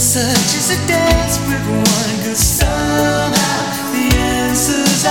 such as a dance with one, somehow the answers